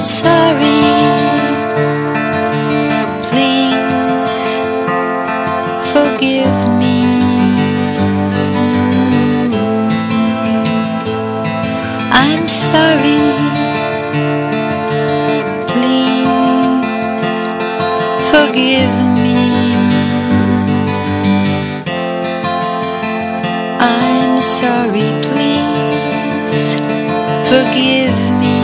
sorry. Please forgive me. I'm sorry. Please forgive me. I'm sorry. Please forgive me.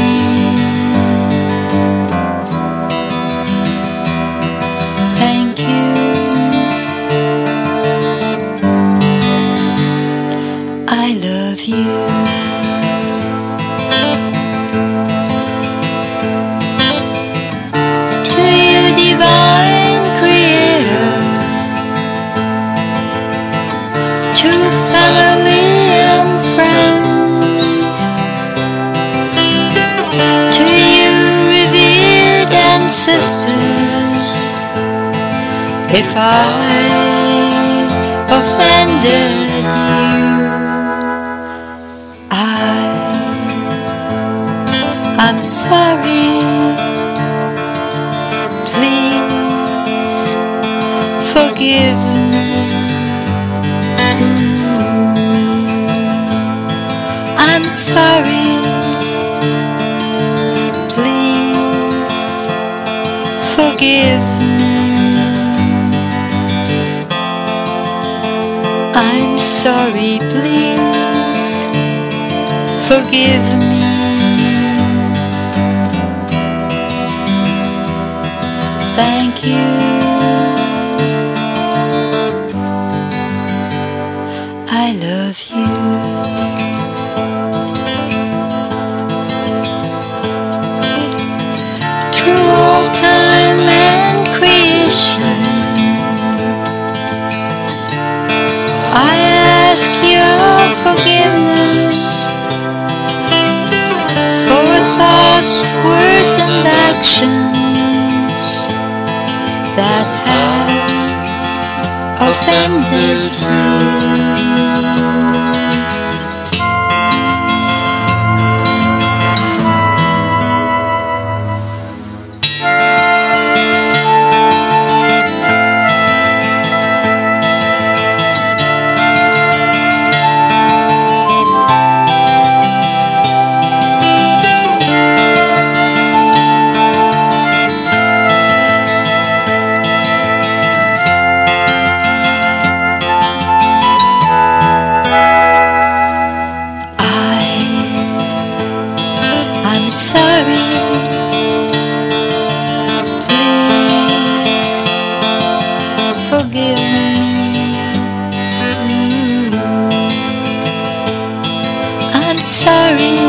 Ancestors, if I offended you, I, I'm sorry. Please forgive me. I'm sorry. I'm sorry. Please forgive me. Thank you. Actions that have offended you. Sorry. Please forgive me. I'm sorry.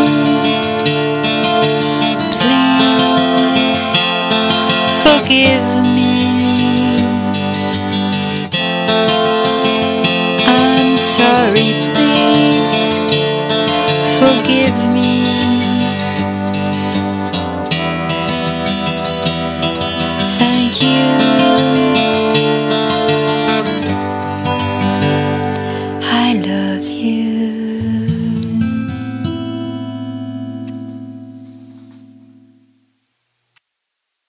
thank you.